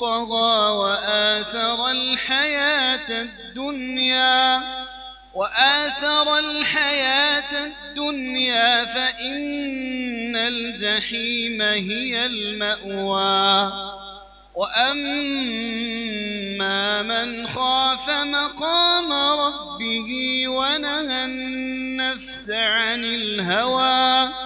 طغى وآثر الحياة الدنيا وآثر الحياة الدنيا فإن الجحيم هي المأوى. وأما من خاف مقام ربه ونهى النفس عن الهوى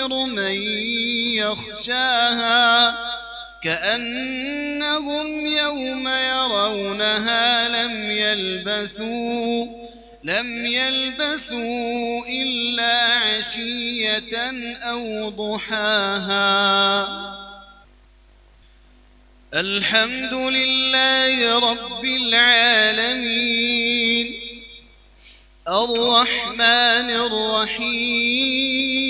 منذر من يخشاها كأنهم يوم يرونها لم يلبثوا لم يلبثوا إلا عشية أو ضحاها. الحمد لله رب العالمين. الرحمن الرحيم.